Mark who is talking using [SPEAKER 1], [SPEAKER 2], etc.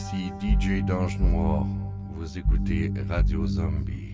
[SPEAKER 1] Ici DJ Dange Noir. Vous écoutez Radio Zombie.